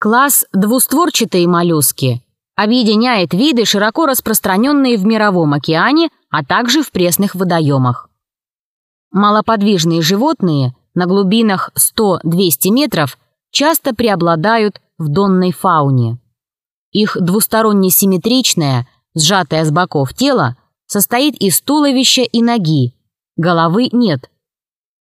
Класс двустворчатые моллюски объединяет виды, широко распространенные в мировом океане, а также в пресных водоемах. Малоподвижные животные на глубинах 100-200 метров часто преобладают в донной фауне. Их двусторонне симметричное, сжатое с боков тело состоит из туловища и ноги, головы нет.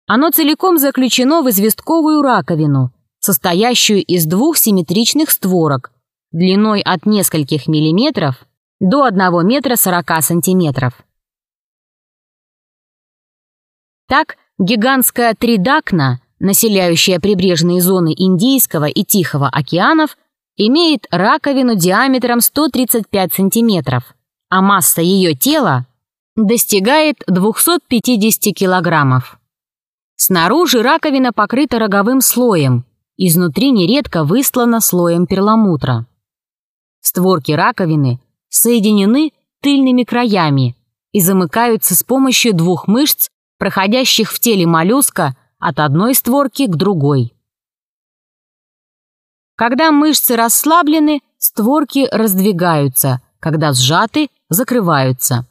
Оно целиком заключено в известковую раковину, состоящую из двух симметричных створок, длиной от нескольких миллиметров до 1 метра 40 сантиметров. Так, гигантская тридакна, населяющая прибрежные зоны Индийского и Тихого океанов, имеет раковину диаметром 135 сантиметров, а масса ее тела достигает 250 килограммов. Снаружи раковина покрыта роговым слоем, изнутри нередко выслана слоем перламутра. Створки раковины соединены тыльными краями и замыкаются с помощью двух мышц, проходящих в теле моллюска от одной створки к другой. Когда мышцы расслаблены, створки раздвигаются, когда сжаты, закрываются.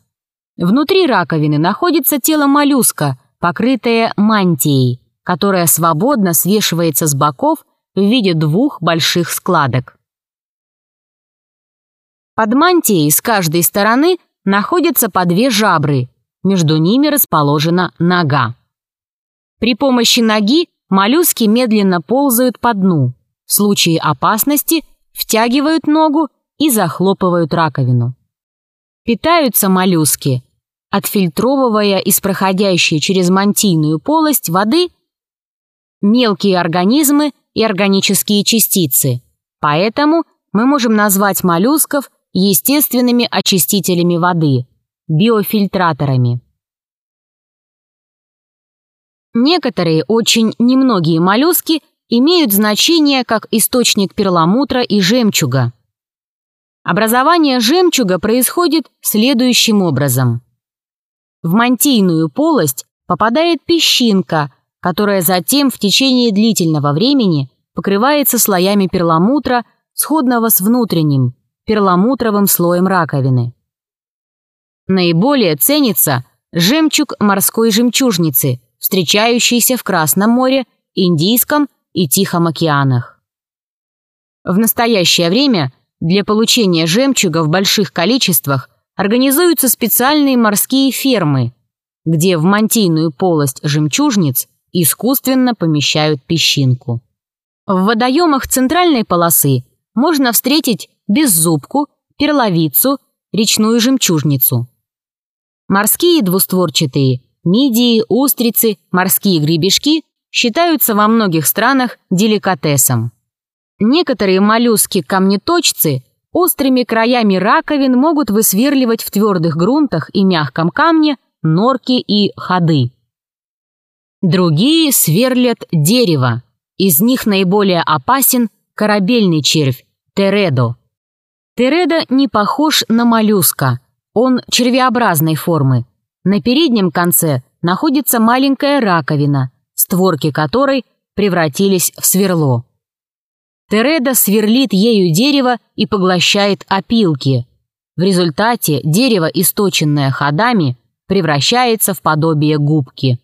Внутри раковины находится тело моллюска, покрытое мантией, которая свободно свешивается с боков в виде двух больших складок. Под мантией с каждой стороны находятся по две жабры, между ними расположена нога. При помощи ноги моллюски медленно ползают по дну, в случае опасности втягивают ногу и захлопывают раковину. Питаются моллюски, отфильтровывая из проходящей через мантийную полость воды мелкие организмы и органические частицы. Поэтому мы можем назвать моллюсков естественными очистителями воды, биофильтраторами. Некоторые, очень немногие моллюски имеют значение как источник перламутра и жемчуга. Образование жемчуга происходит следующим образом. В мантийную полость попадает песчинка, которая затем в течение длительного времени покрывается слоями перламутра, сходного с внутренним, перламутровым слоем раковины. Наиболее ценится жемчуг морской жемчужницы, встречающийся в Красном море, Индийском и Тихом океанах. В настоящее время для получения жемчуга в больших количествах организуются специальные морские фермы, где в мантийную полость жемчужниц искусственно помещают песчинку. В водоемах центральной полосы можно встретить беззубку, перловицу, речную жемчужницу. Морские двустворчатые, мидии, устрицы, морские гребешки считаются во многих странах деликатесом. Некоторые моллюски-камнеточцы острыми краями раковин могут высверливать в твердых грунтах и мягком камне норки и ходы. Другие сверлят дерево. Из них наиболее опасен корабельный червь – тередо. Тередо не похож на моллюска, он червеобразной формы. На переднем конце находится маленькая раковина – створки которой превратились в сверло. Тереда сверлит ею дерево и поглощает опилки. В результате дерево, источенное ходами, превращается в подобие губки.